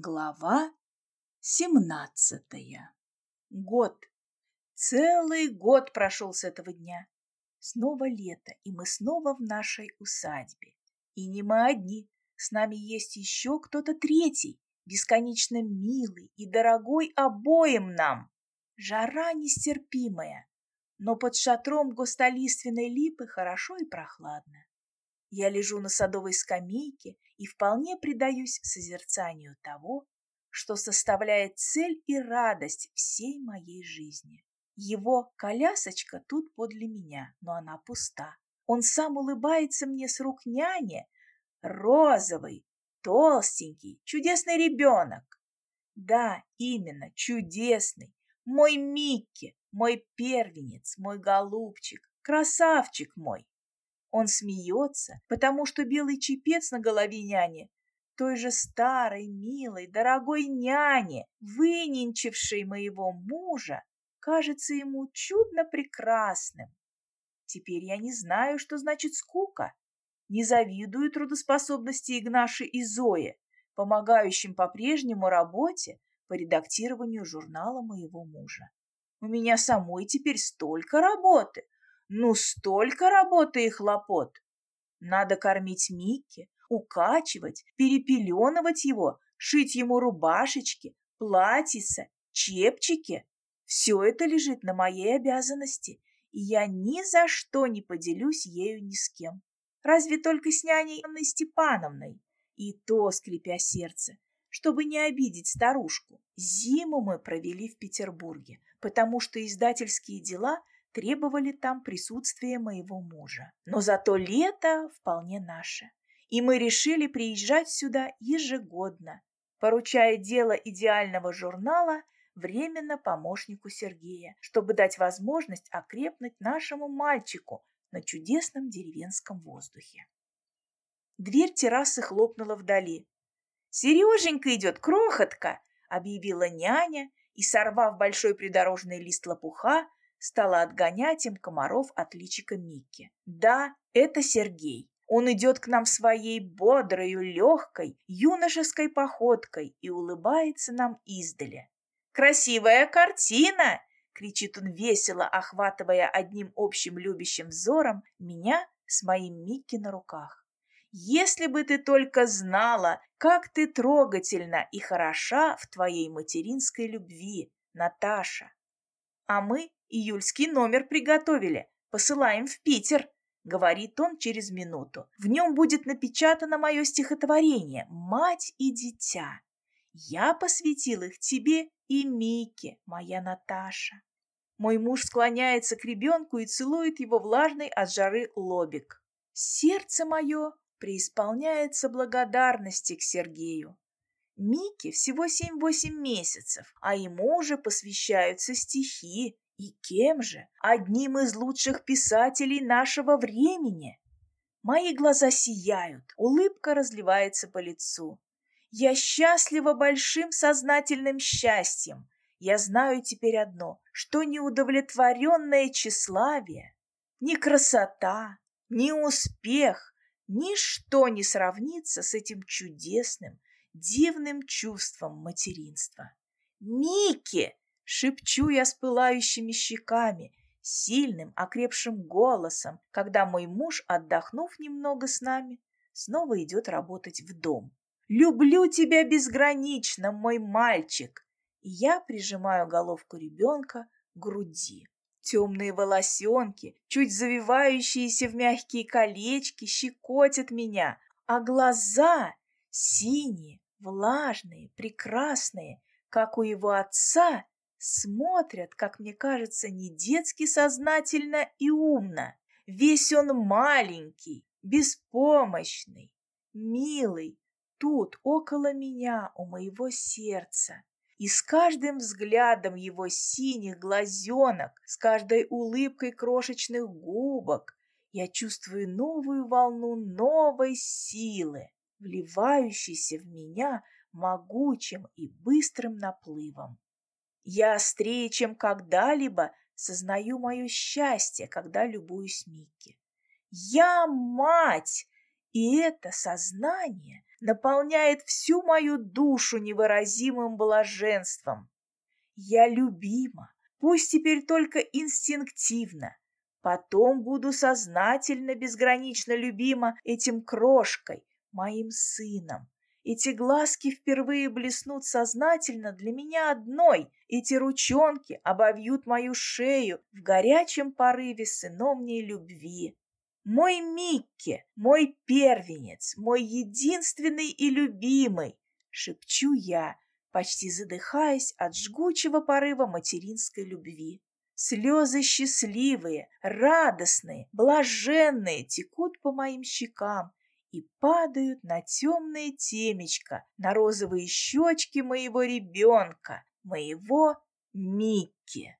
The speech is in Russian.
Глава семнадцатая. Год. Целый год прошел с этого дня. Снова лето, и мы снова в нашей усадьбе. И не мы одни, с нами есть еще кто-то третий, бесконечно милый и дорогой обоим нам. Жара нестерпимая, но под шатром густолиственной липы хорошо и прохладно. Я лежу на садовой скамейке и вполне предаюсь созерцанию того, что составляет цель и радость всей моей жизни. Его колясочка тут подле меня, но она пуста. Он сам улыбается мне с рук няни, розовый, толстенький, чудесный ребенок. Да, именно, чудесный, мой Микки, мой первенец, мой голубчик, красавчик мой. Он смеется, потому что белый чепец на голове няни, той же старой, милой, дорогой няне, выненчившей моего мужа, кажется ему чудно прекрасным. Теперь я не знаю, что значит скука. Не завидую трудоспособности Игнаши и Зои, помогающим по-прежнему работе по редактированию журнала моего мужа. У меня самой теперь столько работы, ну, столько работы и хлопот. Надо кормить Микки, укачивать, перепеленывать его, шить ему рубашечки, платьица, чепчики. Все это лежит на моей обязанности, и я ни за что не поделюсь ею ни с кем. Разве только с няней Анной Степановной, и то, скрипя сердце, чтобы не обидеть старушку. Зиму мы провели в Петербурге, потому что издательские дела – требовали там присутствия моего мужа. Но зато лето вполне наше, и мы решили приезжать сюда ежегодно, поручая дело идеального журнала временно помощнику Сергея, чтобы дать возможность окрепнуть нашему мальчику на чудесном деревенском воздухе. Дверь террасы хлопнула вдали. «Сереженька идет, крохотка!» — объявила няня и, сорвав большой придорожный лист лопуха, стала отгонять им комаров от личика Микки. Да, это Сергей. Он идет к нам своей бодрою, легкой, юношеской походкой и улыбается нам издали. «Красивая картина!» — кричит он весело, охватывая одним общим любящим взором меня с моим Микки на руках. «Если бы ты только знала, как ты трогательна и хороша в твоей материнской любви, Наташа!» А мы июльский номер приготовили. Посылаем в Питер, говорит он через минуту. В нем будет напечатано мое стихотворение «Мать и дитя». Я посвятил их тебе и Мике, моя Наташа. Мой муж склоняется к ребенку и целует его влажный от жары лобик. Сердце мое преисполняется благодарности к Сергею. Мике всего семь-восемь месяцев, а ему уже посвящаются стихи. И кем же? Одним из лучших писателей нашего времени. Мои глаза сияют, улыбка разливается по лицу. Я счастлива большим сознательным счастьем. Я знаю теперь одно, что неудовлетворенное тщеславие, ни красота, ни успех, ничто не сравнится с этим чудесным, дивным чувством материнства. «Микки!» — шепчу я с пылающими щеками, сильным, окрепшим голосом, когда мой муж, отдохнув немного с нами, снова идет работать в дом. «Люблю тебя безгранично, мой мальчик!» И я прижимаю головку ребенка к груди. Темные волосенки, чуть завивающиеся в мягкие колечки, щекотят меня, а глаза синие, влажные, прекрасные, как у его отца, смотрят, как мне кажется, не детски сознательно и умно. Весь он маленький, беспомощный, милый, тут, около меня, у моего сердца. И с каждым взглядом его синих глазенок, с каждой улыбкой крошечных губок я чувствую новую волну новой силы вливающийся в меня могучим и быстрым наплывом. Я острее, чем когда-либо, сознаю мое счастье, когда любуюсь Микки. Я мать! И это сознание наполняет всю мою душу невыразимым блаженством. Я любима, пусть теперь только инстинктивно. Потом буду сознательно, безгранично любима этим крошкой, моим сыном. Эти глазки впервые блеснут сознательно для меня одной. Эти ручонки обовьют мою шею в горячем порыве сыновней любви. Мой Микки, мой первенец, мой единственный и любимый, шепчу я, почти задыхаясь от жгучего порыва материнской любви. Слезы счастливые, радостные, блаженные текут по моим щекам и падают на темное темечко, на розовые щечки моего ребенка, моего Микки.